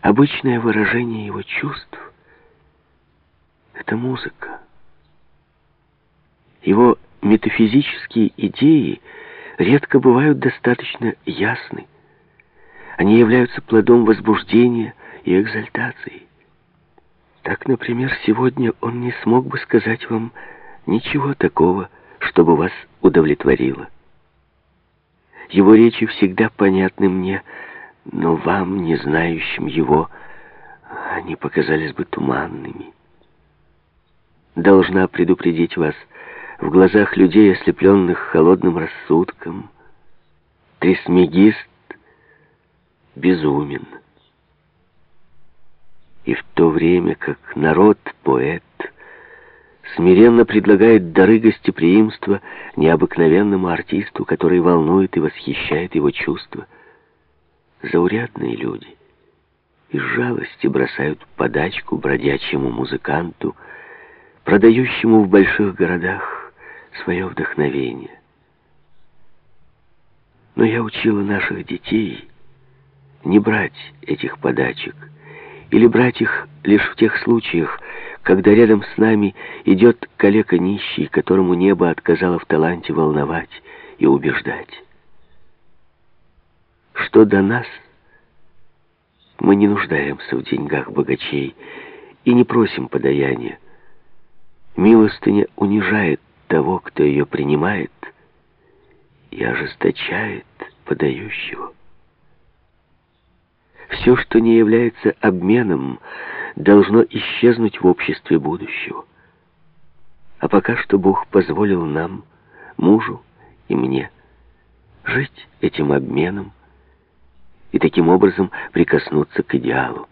Обычное выражение его чувств — это музыка. Его метафизические идеи редко бывают достаточно ясны. Они являются плодом возбуждения и экзальтации. Так, например, сегодня он не смог бы сказать вам ничего такого, чтобы вас удовлетворило. Его речи всегда понятны мне, но вам, не знающим его, они показались бы туманными. Должна предупредить вас, в глазах людей, ослепленных холодным рассудком, тресмегист безумен. И в то время как народ-поэт смиренно предлагает дары гостеприимства необыкновенному артисту, который волнует и восхищает его чувства, заурядные люди из жалости бросают подачку бродячему музыканту, продающему в больших городах свое вдохновение. Но я учила наших детей не брать этих подачек, или брать их лишь в тех случаях, когда рядом с нами идет калека нищий, которому небо отказало в таланте волновать и убеждать. Что до нас, мы не нуждаемся в деньгах богачей и не просим подаяния. Милостыня унижает того, кто ее принимает, и ожесточает подающего. Все, что не является обменом, должно исчезнуть в обществе будущего. А пока что Бог позволил нам, мужу и мне, жить этим обменом и таким образом прикоснуться к идеалу.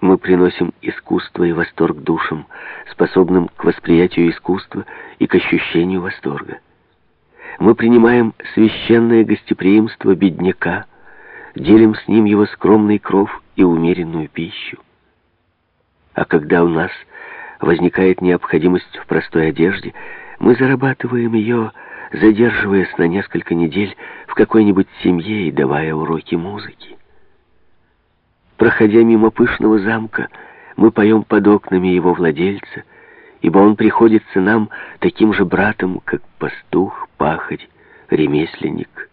Мы приносим искусство и восторг душам, способным к восприятию искусства и к ощущению восторга мы принимаем священное гостеприимство бедняка, делим с ним его скромный кров и умеренную пищу. А когда у нас возникает необходимость в простой одежде, мы зарабатываем ее, задерживаясь на несколько недель в какой-нибудь семье и давая уроки музыки. Проходя мимо пышного замка, мы поем под окнами его владельца, ибо он приходится нам таким же братом, как пастух, пахарь, ремесленник.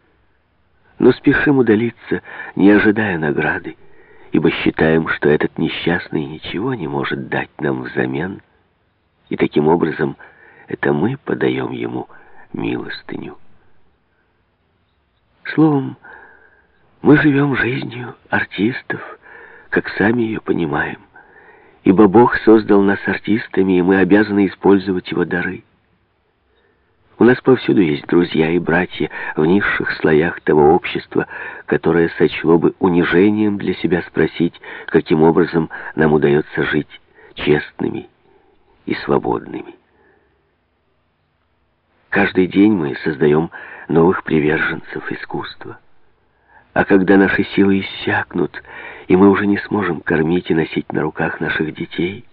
Но спешим удалиться, не ожидая награды, ибо считаем, что этот несчастный ничего не может дать нам взамен, и таким образом это мы подаем ему милостыню. Словом, мы живем жизнью артистов, как сами ее понимаем ибо Бог создал нас артистами, и мы обязаны использовать его дары. У нас повсюду есть друзья и братья в низших слоях того общества, которое сочло бы унижением для себя спросить, каким образом нам удается жить честными и свободными. Каждый день мы создаем новых приверженцев искусства. А когда наши силы иссякнут, и мы уже не сможем кормить и носить на руках наших детей,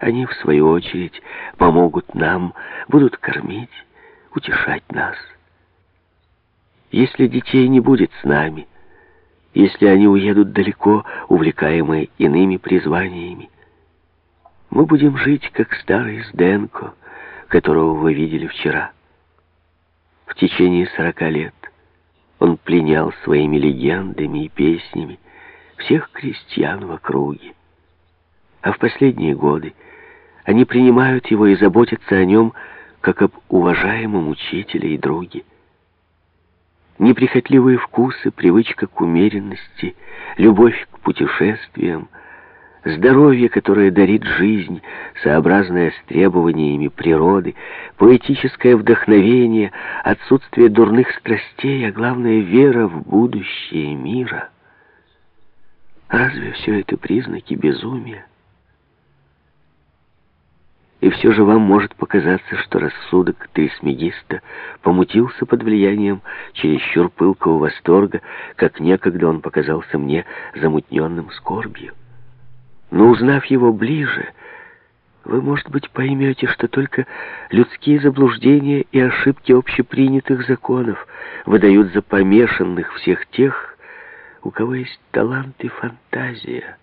они, в свою очередь, помогут нам, будут кормить, утешать нас. Если детей не будет с нами, если они уедут далеко, увлекаемые иными призваниями, мы будем жить, как старый Сденко, которого вы видели вчера. В течение сорока лет он пленял своими легендами и песнями всех крестьян в округе. А в последние годы они принимают его и заботятся о нем, как об уважаемом учителе и друге. Неприхотливые вкусы, привычка к умеренности, любовь к путешествиям — здоровье, которое дарит жизнь, сообразное с требованиями природы, поэтическое вдохновение, отсутствие дурных страстей, а главное вера в будущее мира. Разве все это признаки безумия? И все же вам может показаться, что рассудок Трисмегиста помутился под влиянием чересчур пылкого восторга, как некогда он показался мне замутненным скорбью. Но узнав его ближе, вы, может быть, поймете, что только людские заблуждения и ошибки общепринятых законов выдают за помешанных всех тех, у кого есть талант и фантазия.